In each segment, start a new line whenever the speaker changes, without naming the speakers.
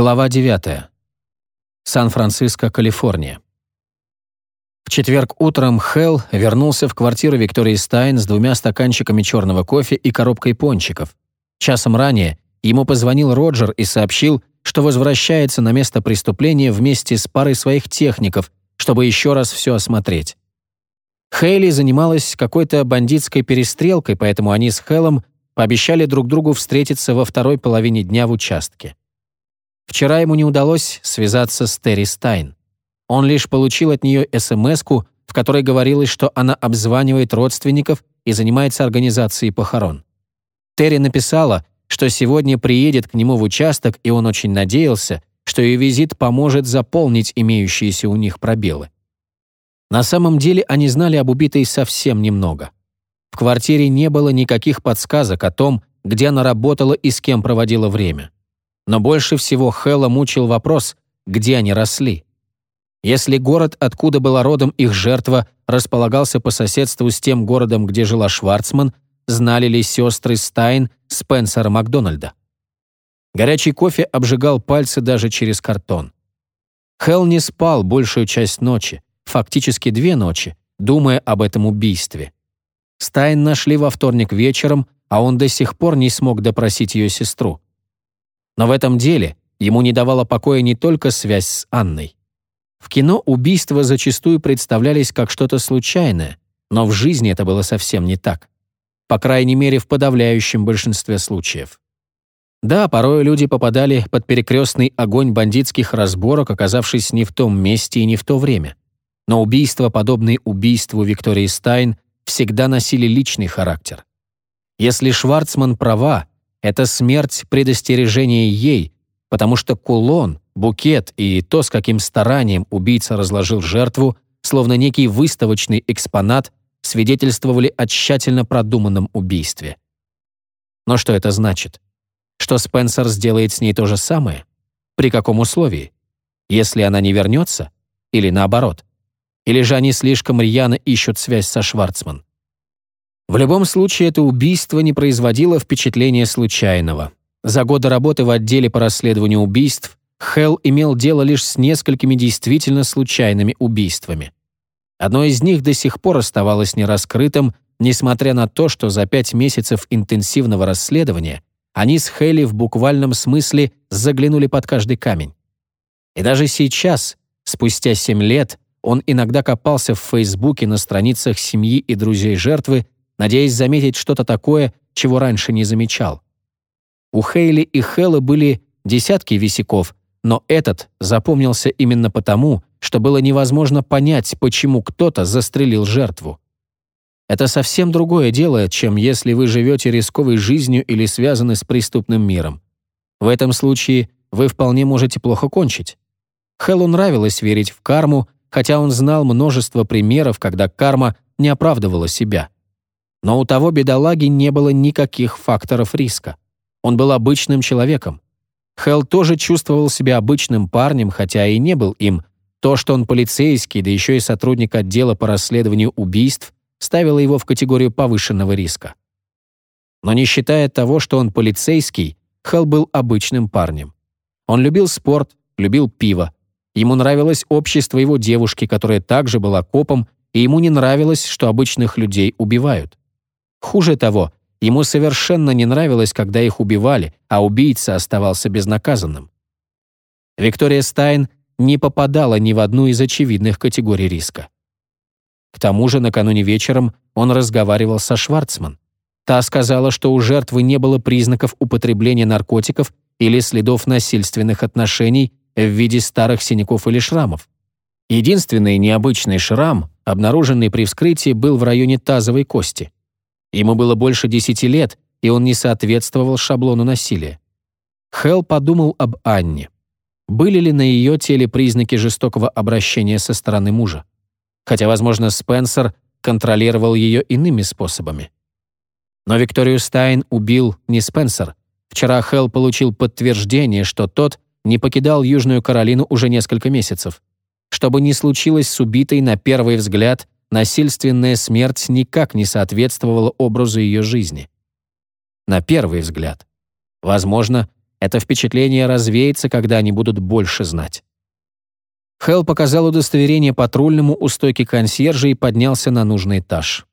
Глава 9. Сан-Франциско, Калифорния. В четверг утром Хелл вернулся в квартиру Виктории Стайн с двумя стаканчиками черного кофе и коробкой пончиков. Часом ранее ему позвонил Роджер и сообщил, что возвращается на место преступления вместе с парой своих техников, чтобы еще раз все осмотреть. Хейли занималась какой-то бандитской перестрелкой, поэтому они с Хеллом пообещали друг другу встретиться во второй половине дня в участке. Вчера ему не удалось связаться с Терри Стайн. Он лишь получил от нее смс в которой говорилось, что она обзванивает родственников и занимается организацией похорон. Терри написала, что сегодня приедет к нему в участок, и он очень надеялся, что ее визит поможет заполнить имеющиеся у них пробелы. На самом деле они знали об убитой совсем немного. В квартире не было никаких подсказок о том, где она работала и с кем проводила время. Но больше всего Хэлла мучил вопрос, где они росли. Если город, откуда была родом их жертва, располагался по соседству с тем городом, где жила Шварцман, знали ли сестры Стайн Спенсера Макдональда? Горячий кофе обжигал пальцы даже через картон. Хелл не спал большую часть ночи, фактически две ночи, думая об этом убийстве. Стайн нашли во вторник вечером, а он до сих пор не смог допросить ее сестру. Но в этом деле ему не давала покоя не только связь с Анной. В кино убийства зачастую представлялись как что-то случайное, но в жизни это было совсем не так. По крайней мере, в подавляющем большинстве случаев. Да, порой люди попадали под перекрестный огонь бандитских разборок, оказавшись не в том месте и не в то время. Но убийства, подобные убийству Виктории Стайн, всегда носили личный характер. Если Шварцман права, это смерть предостережение ей, потому что кулон, букет и то, с каким старанием убийца разложил жертву, словно некий выставочный экспонат, свидетельствовали о тщательно продуманном убийстве. Но что это значит? Что Спенсер сделает с ней то же самое? При каком условии? Если она не вернется? Или наоборот? Или же они слишком рьяно ищут связь со Шварцман? В любом случае, это убийство не производило впечатления случайного. За годы работы в отделе по расследованию убийств Хелл имел дело лишь с несколькими действительно случайными убийствами. Одно из них до сих пор оставалось нераскрытым, несмотря на то, что за пять месяцев интенсивного расследования они с Хелли в буквальном смысле заглянули под каждый камень. И даже сейчас, спустя семь лет, он иногда копался в Фейсбуке на страницах семьи и друзей жертвы, надеясь заметить что-то такое, чего раньше не замечал. У Хейли и Хэлла были десятки висяков, но этот запомнился именно потому, что было невозможно понять, почему кто-то застрелил жертву. Это совсем другое дело, чем если вы живете рисковой жизнью или связаны с преступным миром. В этом случае вы вполне можете плохо кончить. Хэллу нравилось верить в карму, хотя он знал множество примеров, когда карма не оправдывала себя. Но у того бедолаги не было никаких факторов риска. Он был обычным человеком. Хелл тоже чувствовал себя обычным парнем, хотя и не был им. То, что он полицейский, да еще и сотрудник отдела по расследованию убийств, ставило его в категорию повышенного риска. Но не считая того, что он полицейский, Хелл был обычным парнем. Он любил спорт, любил пиво. Ему нравилось общество его девушки, которая также была копом, и ему не нравилось, что обычных людей убивают. Хуже того, ему совершенно не нравилось, когда их убивали, а убийца оставался безнаказанным. Виктория Стайн не попадала ни в одну из очевидных категорий риска. К тому же накануне вечером он разговаривал со Шварцман. Та сказала, что у жертвы не было признаков употребления наркотиков или следов насильственных отношений в виде старых синяков или шрамов. Единственный необычный шрам, обнаруженный при вскрытии, был в районе тазовой кости. Ему было больше десяти лет, и он не соответствовал шаблону насилия. Хелл подумал об Анне. Были ли на ее теле признаки жестокого обращения со стороны мужа? Хотя, возможно, Спенсер контролировал ее иными способами. Но Викторию Стайн убил не Спенсер. Вчера Хелл получил подтверждение, что тот не покидал Южную Каролину уже несколько месяцев. Что бы ни случилось с убитой, на первый взгляд, насильственная смерть никак не соответствовала образу ее жизни. На первый взгляд. Возможно, Это впечатление развеется, когда они будут больше знать. Хелл показал удостоверение патрульному у стойки консьержа и поднялся на нужный этаж.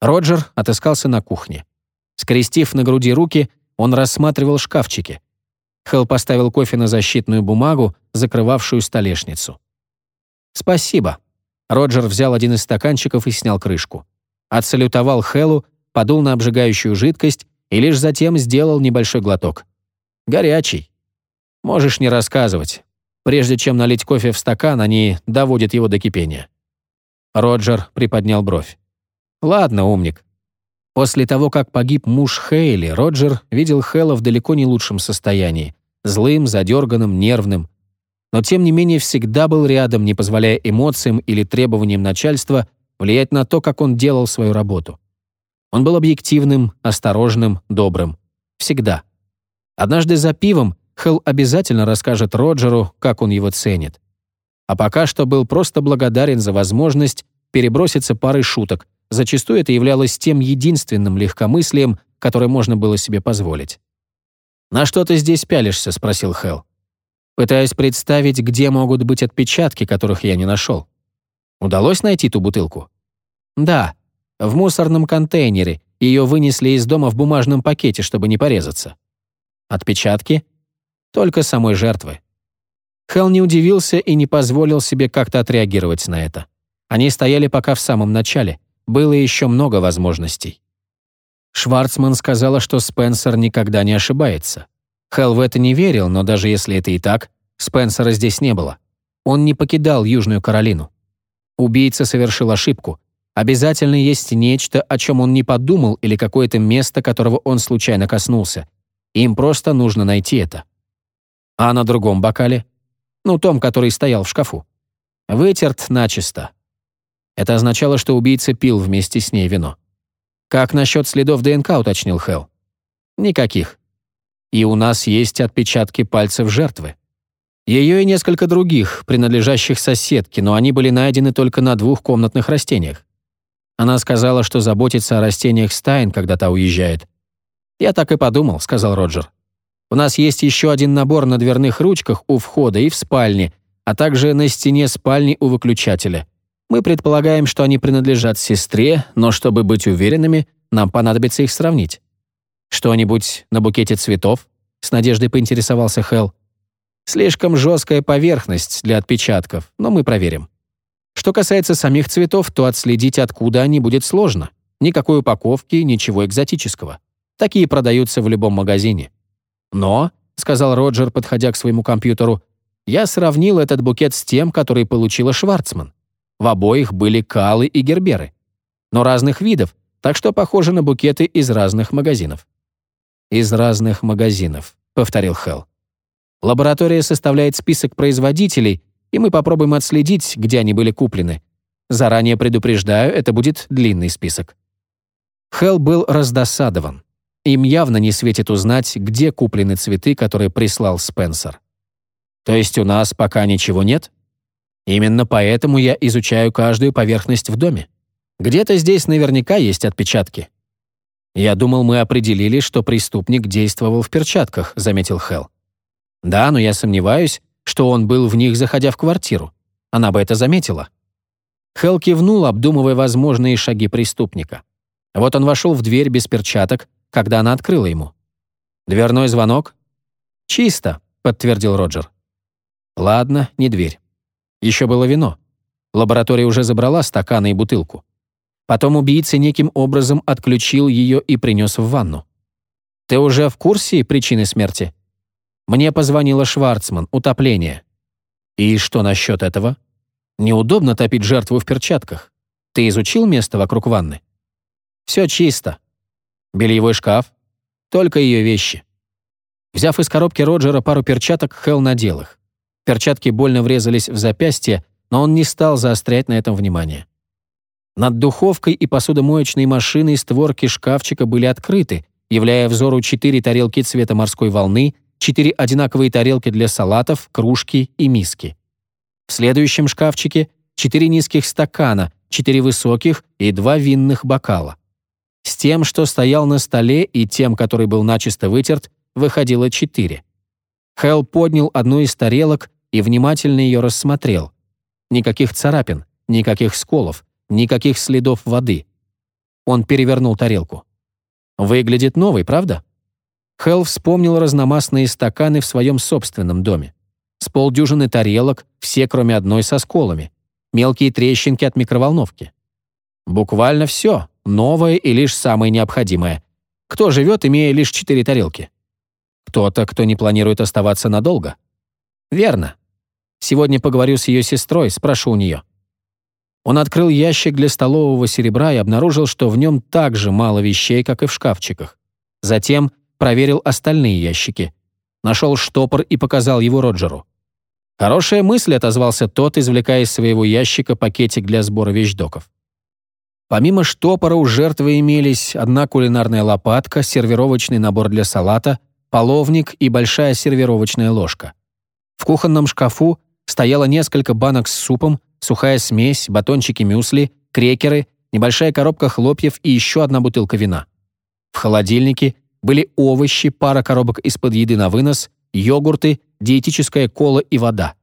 Роджер отыскался на кухне. Скрестив на груди руки, он рассматривал шкафчики. Хелл поставил кофе на защитную бумагу, закрывавшую столешницу. «Спасибо». Роджер взял один из стаканчиков и снял крышку. Отсалютовал Хеллу, подул на обжигающую жидкость и лишь затем сделал небольшой глоток. «Горячий. Можешь не рассказывать. Прежде чем налить кофе в стакан, они доводят его до кипения». Роджер приподнял бровь. «Ладно, умник». После того, как погиб муж Хейли, Роджер видел Хэлла в далеко не лучшем состоянии. Злым, задерганным, нервным. Но тем не менее всегда был рядом, не позволяя эмоциям или требованиям начальства влиять на то, как он делал свою работу. Он был объективным, осторожным, добрым. Всегда. Однажды за пивом Хелл обязательно расскажет Роджеру, как он его ценит. А пока что был просто благодарен за возможность переброситься парой шуток. Зачастую это являлось тем единственным легкомыслием, которое можно было себе позволить. «На что ты здесь пялишься?» — спросил Хелл. Пытаясь представить, где могут быть отпечатки, которых я не нашел. Удалось найти ту бутылку? Да, в мусорном контейнере. Ее вынесли из дома в бумажном пакете, чтобы не порезаться. Отпечатки? Только самой жертвы. Хелл не удивился и не позволил себе как-то отреагировать на это. Они стояли пока в самом начале. Было еще много возможностей. Шварцман сказала, что Спенсер никогда не ошибается. Хелл в это не верил, но даже если это и так, Спенсера здесь не было. Он не покидал Южную Каролину. Убийца совершил ошибку. Обязательно есть нечто, о чем он не подумал, или какое-то место, которого он случайно коснулся. Им просто нужно найти это. А на другом бокале? Ну, том, который стоял в шкафу. Вытерт начисто. Это означало, что убийца пил вместе с ней вино. «Как насчет следов ДНК?» — уточнил Хелл. «Никаких. И у нас есть отпечатки пальцев жертвы. Ее и несколько других, принадлежащих соседке, но они были найдены только на двух комнатных растениях. Она сказала, что заботится о растениях Стайн, когда та уезжает. «Я так и подумал», — сказал Роджер. У нас есть еще один набор на дверных ручках у входа и в спальне, а также на стене спальни у выключателя. Мы предполагаем, что они принадлежат сестре, но чтобы быть уверенными, нам понадобится их сравнить. Что-нибудь на букете цветов? С надеждой поинтересовался Хелл. Слишком жесткая поверхность для отпечатков, но мы проверим. Что касается самих цветов, то отследить, откуда они, будет сложно. Никакой упаковки, ничего экзотического. Такие продаются в любом магазине. Но, — сказал Роджер, подходя к своему компьютеру, я сравнил этот букет с тем, который получила Шварцман. В обоих были калы и герберы. Но разных видов, так что похоже на букеты из разных магазинов. «Из разных магазинов», — повторил Хелл. «Лаборатория составляет список производителей, и мы попробуем отследить, где они были куплены. Заранее предупреждаю, это будет длинный список». Хелл был раздосадован. Им явно не светит узнать, где куплены цветы, которые прислал Спенсер. То есть у нас пока ничего нет? Именно поэтому я изучаю каждую поверхность в доме. Где-то здесь наверняка есть отпечатки. Я думал, мы определили, что преступник действовал в перчатках, заметил Хелл. Да, но я сомневаюсь, что он был в них, заходя в квартиру. Она бы это заметила. Хелл кивнул, обдумывая возможные шаги преступника. Вот он вошел в дверь без перчаток, когда она открыла ему. «Дверной звонок?» «Чисто», — подтвердил Роджер. «Ладно, не дверь. Еще было вино. Лаборатория уже забрала стаканы и бутылку. Потом убийца неким образом отключил ее и принес в ванну. Ты уже в курсе причины смерти? Мне позвонила Шварцман, утопление. И что насчет этого? Неудобно топить жертву в перчатках. Ты изучил место вокруг ванны? Все чисто. Бельевой шкаф. Только ее вещи. Взяв из коробки Роджера пару перчаток, Хелл надел их. Перчатки больно врезались в запястье, но он не стал заострять на этом внимание. Над духовкой и посудомоечной машиной створки шкафчика были открыты, являя взору четыре тарелки цвета морской волны, четыре одинаковые тарелки для салатов, кружки и миски. В следующем шкафчике четыре низких стакана, четыре высоких и два винных бокала. С тем, что стоял на столе, и тем, который был начисто вытерт, выходило четыре. Хелл поднял одну из тарелок и внимательно ее рассмотрел. Никаких царапин, никаких сколов, никаких следов воды. Он перевернул тарелку. Выглядит новый, правда? Хелл вспомнил разномастные стаканы в своем собственном доме. С полдюжины тарелок, все кроме одной со сколами. Мелкие трещинки от микроволновки. Буквально все, новое и лишь самое необходимое. Кто живет, имея лишь четыре тарелки? Кто-то, кто не планирует оставаться надолго. Верно. Сегодня поговорю с ее сестрой, спрошу у нее. Он открыл ящик для столового серебра и обнаружил, что в нем так же мало вещей, как и в шкафчиках. Затем проверил остальные ящики. Нашел штопор и показал его Роджеру. «Хорошая мысль», — отозвался тот, извлекая из своего ящика пакетик для сбора вещдоков. Помимо штопора у жертвы имелись одна кулинарная лопатка, сервировочный набор для салата, половник и большая сервировочная ложка. В кухонном шкафу стояло несколько банок с супом, сухая смесь, батончики мюсли, крекеры, небольшая коробка хлопьев и еще одна бутылка вина. В холодильнике были овощи, пара коробок из-под еды на вынос, йогурты, диетическая кола и вода.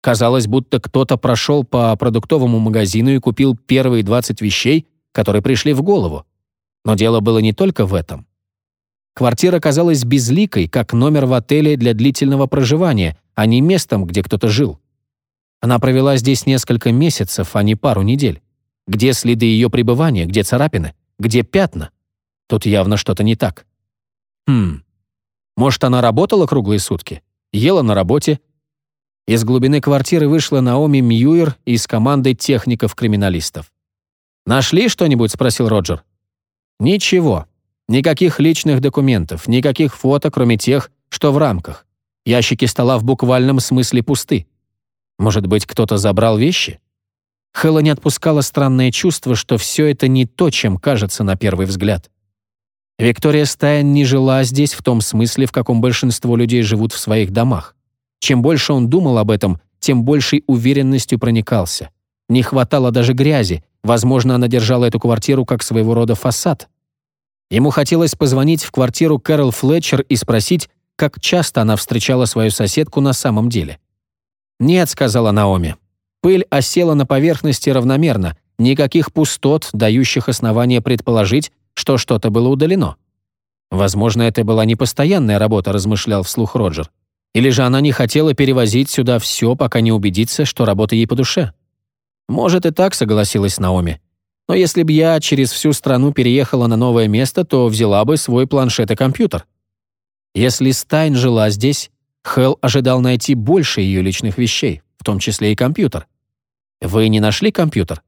Казалось, будто кто-то прошел по продуктовому магазину и купил первые 20 вещей, которые пришли в голову. Но дело было не только в этом. Квартира казалась безликой, как номер в отеле для длительного проживания, а не местом, где кто-то жил. Она провела здесь несколько месяцев, а не пару недель. Где следы ее пребывания, где царапины, где пятна? Тут явно что-то не так. Хм. Может, она работала круглые сутки? Ела на работе? Из глубины квартиры вышла Наоми Мьюер из команды техников-криминалистов. «Нашли что-нибудь?» — спросил Роджер. «Ничего. Никаких личных документов, никаких фото, кроме тех, что в рамках. Ящики стола в буквальном смысле пусты. Может быть, кто-то забрал вещи? Хэлла не отпускала странное чувство, что все это не то, чем кажется на первый взгляд. Виктория Стайн не жила здесь в том смысле, в каком большинство людей живут в своих домах. Чем больше он думал об этом, тем большей уверенностью проникался. Не хватало даже грязи, возможно, она держала эту квартиру как своего рода фасад. Ему хотелось позвонить в квартиру Кэрол Флетчер и спросить, как часто она встречала свою соседку на самом деле. «Нет», — сказала Наоми. «Пыль осела на поверхности равномерно, никаких пустот, дающих основания предположить, что что-то было удалено». «Возможно, это была не постоянная работа», — размышлял вслух Роджер. «Или же она не хотела перевозить сюда все, пока не убедится, что работа ей по душе». «Может, и так», — согласилась Наоми. «Но если бы я через всю страну переехала на новое место, то взяла бы свой планшет и компьютер». Если Стайн жила здесь, Хелл ожидал найти больше ее личных вещей, в том числе и компьютер. «Вы не нашли компьютер?»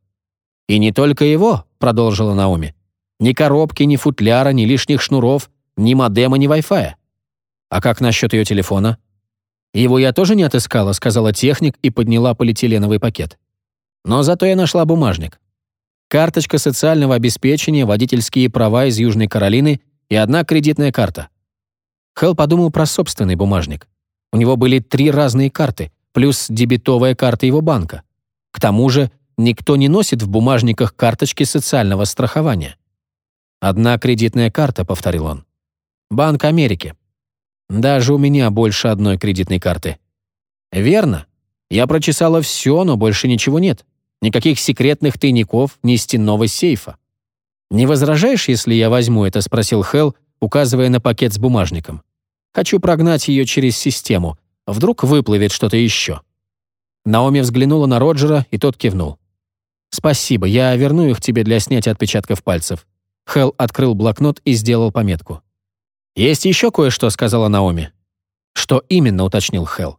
«И не только его», — продолжила Наоми. «Ни коробки, ни футляра, ни лишних шнуров, ни модема, ни Wi-Fi. А как насчет ее телефона?» «Его я тоже не отыскала», — сказала техник и подняла полиэтиленовый пакет. «Но зато я нашла бумажник. Карточка социального обеспечения, водительские права из Южной Каролины и одна кредитная карта». Хелл подумал про собственный бумажник. У него были три разные карты, плюс дебетовая карта его банка. К тому же никто не носит в бумажниках карточки социального страхования. «Одна кредитная карта», — повторил он. «Банк Америки. Даже у меня больше одной кредитной карты». «Верно. Я прочесала все, но больше ничего нет. Никаких секретных тайников, ни стенного сейфа». «Не возражаешь, если я возьму это?» — спросил Хелл, указывая на пакет с бумажником. Хочу прогнать ее через систему. Вдруг выплывет что-то еще». Наоми взглянула на Роджера, и тот кивнул. «Спасибо, я верну их тебе для снятия отпечатков пальцев». Хелл открыл блокнот и сделал пометку. «Есть еще кое-что», — сказала Наоми. «Что именно?» — уточнил Хелл.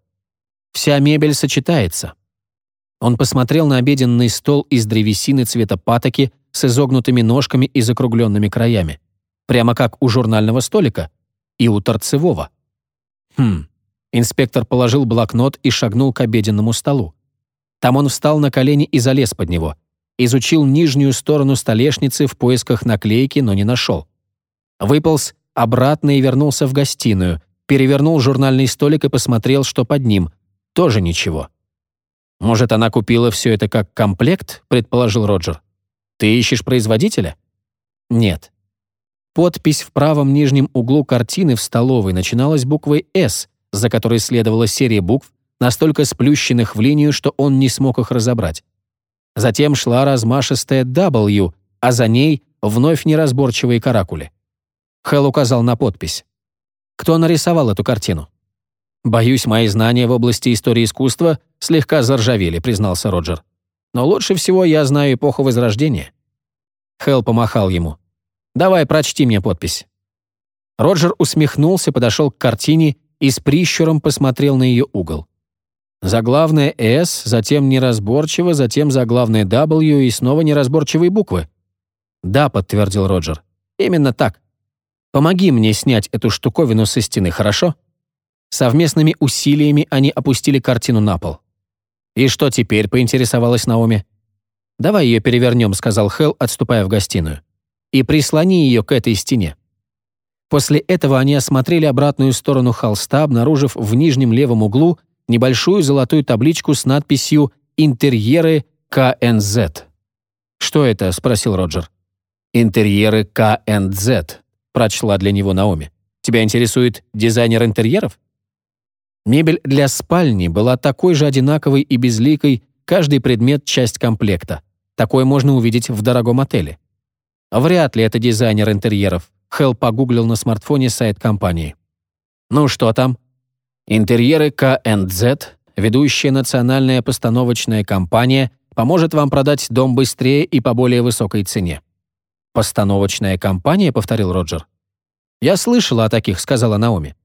«Вся мебель сочетается». Он посмотрел на обеденный стол из древесины цвета патоки с изогнутыми ножками и закругленными краями. Прямо как у журнального столика, и у торцевого. Хм. Инспектор положил блокнот и шагнул к обеденному столу. Там он встал на колени и залез под него. Изучил нижнюю сторону столешницы в поисках наклейки, но не нашел. Выполз обратно и вернулся в гостиную, перевернул журнальный столик и посмотрел, что под ним. Тоже ничего. «Может, она купила все это как комплект?» — предположил Роджер. «Ты ищешь производителя?» «Нет. Подпись в правом нижнем углу картины в столовой начиналась буквой «С», за которой следовала серия букв, настолько сплющенных в линию, что он не смог их разобрать. Затем шла размашистая W, а за ней вновь неразборчивые каракули. Хелл указал на подпись. Кто нарисовал эту картину? «Боюсь, мои знания в области истории искусства слегка заржавели», признался Роджер. «Но лучше всего я знаю эпоху Возрождения». Хелл помахал ему. «Давай, прочти мне подпись». Роджер усмехнулся, подошел к картине и с прищуром посмотрел на ее угол. Заглавное «С», затем неразборчиво, затем заглавное «W» и снова неразборчивые буквы. «Да», — подтвердил Роджер. «Именно так. Помоги мне снять эту штуковину со стены, хорошо?» Совместными усилиями они опустили картину на пол. «И что теперь?» — поинтересовалась Наоми. «Давай ее перевернем», — сказал Хелл, отступая в гостиную. «И прислони ее к этой стене». После этого они осмотрели обратную сторону холста, обнаружив в нижнем левом углу небольшую золотую табличку с надписью «Интерьеры КНЗ». «Что это?» — спросил Роджер. «Интерьеры КНЗ», — прочла для него Наоми. «Тебя интересует дизайнер интерьеров?» Мебель для спальни была такой же одинаковой и безликой, каждый предмет — часть комплекта. Такое можно увидеть в дорогом отеле. Вряд ли это дизайнер интерьеров. Хелл погуглил на смартфоне сайт компании. «Ну что там?» «Интерьеры КНЗ, ведущая национальная постановочная компания, поможет вам продать дом быстрее и по более высокой цене». «Постановочная компания?» — повторил Роджер. «Я слышала о таких», — сказала Наоми.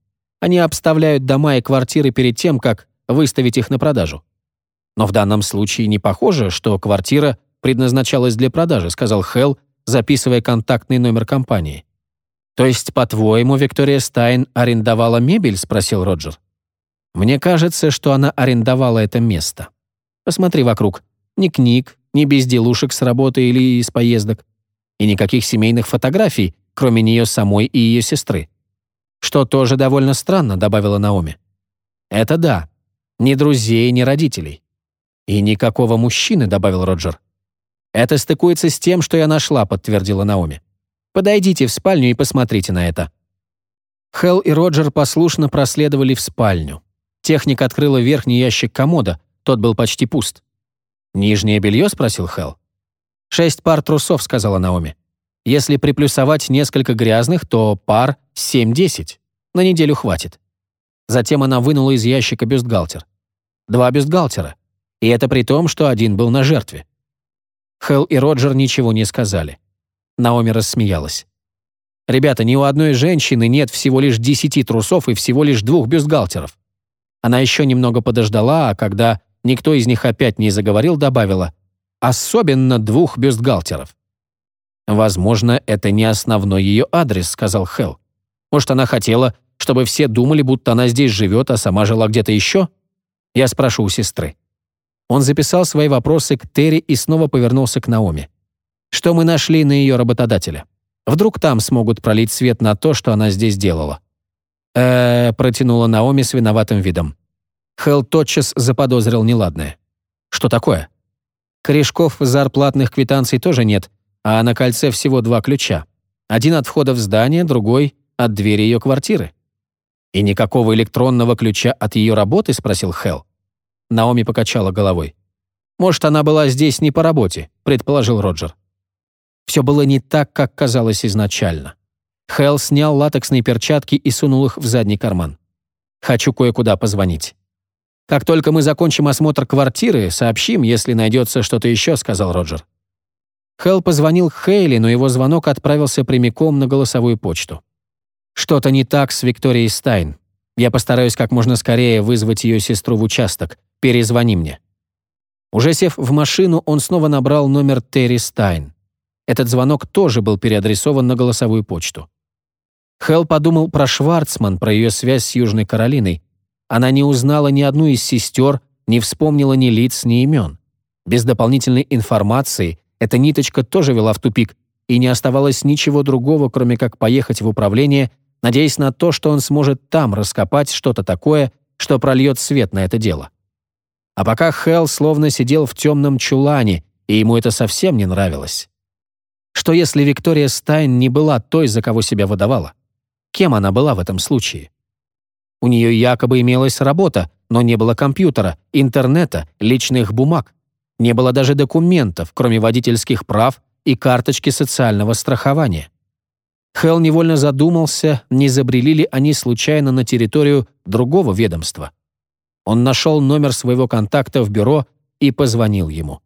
Они обставляют дома и квартиры перед тем, как выставить их на продажу. Но в данном случае не похоже, что квартира предназначалась для продажи, сказал Хелл, записывая контактный номер компании. То есть, по-твоему, Виктория Стайн арендовала мебель? спросил Роджер. Мне кажется, что она арендовала это место. Посмотри вокруг. Ни книг, ни безделушек с работы или из поездок. И никаких семейных фотографий, кроме нее самой и ее сестры. Что тоже довольно странно, добавила Наоми. Это да. Ни друзей, ни родителей. И никакого мужчины, добавил Роджер. Это стыкуется с тем, что я нашла, подтвердила Наоми. Подойдите в спальню и посмотрите на это. Хелл и Роджер послушно проследовали в спальню. Техник открыла верхний ящик комода, тот был почти пуст. «Нижнее белье?» — спросил Хелл. «Шесть пар трусов», — сказала Наоми. Если приплюсовать несколько грязных, то пар 7-10. На неделю хватит. Затем она вынула из ящика бюстгальтер. Два бюстгальтера. И это при том, что один был на жертве. Хелл и Роджер ничего не сказали. Наоми рассмеялась. «Ребята, ни у одной женщины нет всего лишь десяти трусов и всего лишь двух бюстгальтеров». Она еще немного подождала, а когда никто из них опять не заговорил, добавила «особенно двух бюстгальтеров». «Возможно, это не основной ее адрес», — сказал Хелл. «Может, она хотела, чтобы все думали, будто она здесь живет, а сама жила где-то еще?» Я спрошу у сестры. Он записал свои вопросы к Терри и снова повернулся к Наоми. «Что мы нашли на ее работодателя? Вдруг там смогут пролить свет на то, что она здесь делала?» э протянула Наоми с виноватым видом. Хелл тотчас заподозрил неладное. «Что такое?» «Корешков зарплатных квитанций тоже нет, а на кольце всего два ключа. Один от входа в здание, другой — от двери ее квартиры. «И никакого электронного ключа от ее работы?» — спросил Хелл. Наоми покачала головой. «Может, она была здесь не по работе», — предположил Роджер. Все было не так, как казалось изначально. Хелл снял латексные перчатки и сунул их в задний карман. «Хочу кое-куда позвонить». «Как только мы закончим осмотр квартиры, сообщим, если найдется что-то еще», — сказал Роджер. Хелл позвонил Хейли, но его звонок отправился прямиком на голосовую почту. «Что-то не так с Викторией Стайн. Я постараюсь как можно скорее вызвать ее сестру в участок. Перезвони мне». Уже сев в машину, он снова набрал номер Терри Стайн. Этот звонок тоже был переадресован на голосовую почту. Хелл подумал про Шварцман, про ее связь с Южной Каролиной. Она не узнала ни одну из сестер, не вспомнила ни лиц, ни имен. Без дополнительной информации эта ниточка тоже вела в тупик, и не оставалось ничего другого, кроме как поехать в управление, надеясь на то, что он сможет там раскопать что-то такое, что прольет свет на это дело. А пока Хелл словно сидел в темном чулане, и ему это совсем не нравилось. Что если Виктория Стайн не была той, за кого себя выдавала? Кем она была в этом случае? У нее якобы имелась работа, но не было компьютера, интернета, личных бумаг. Не было даже документов, кроме водительских прав и карточки социального страхования. Хелл невольно задумался, не забрели ли они случайно на территорию другого ведомства. Он нашел номер своего контакта в бюро и позвонил ему.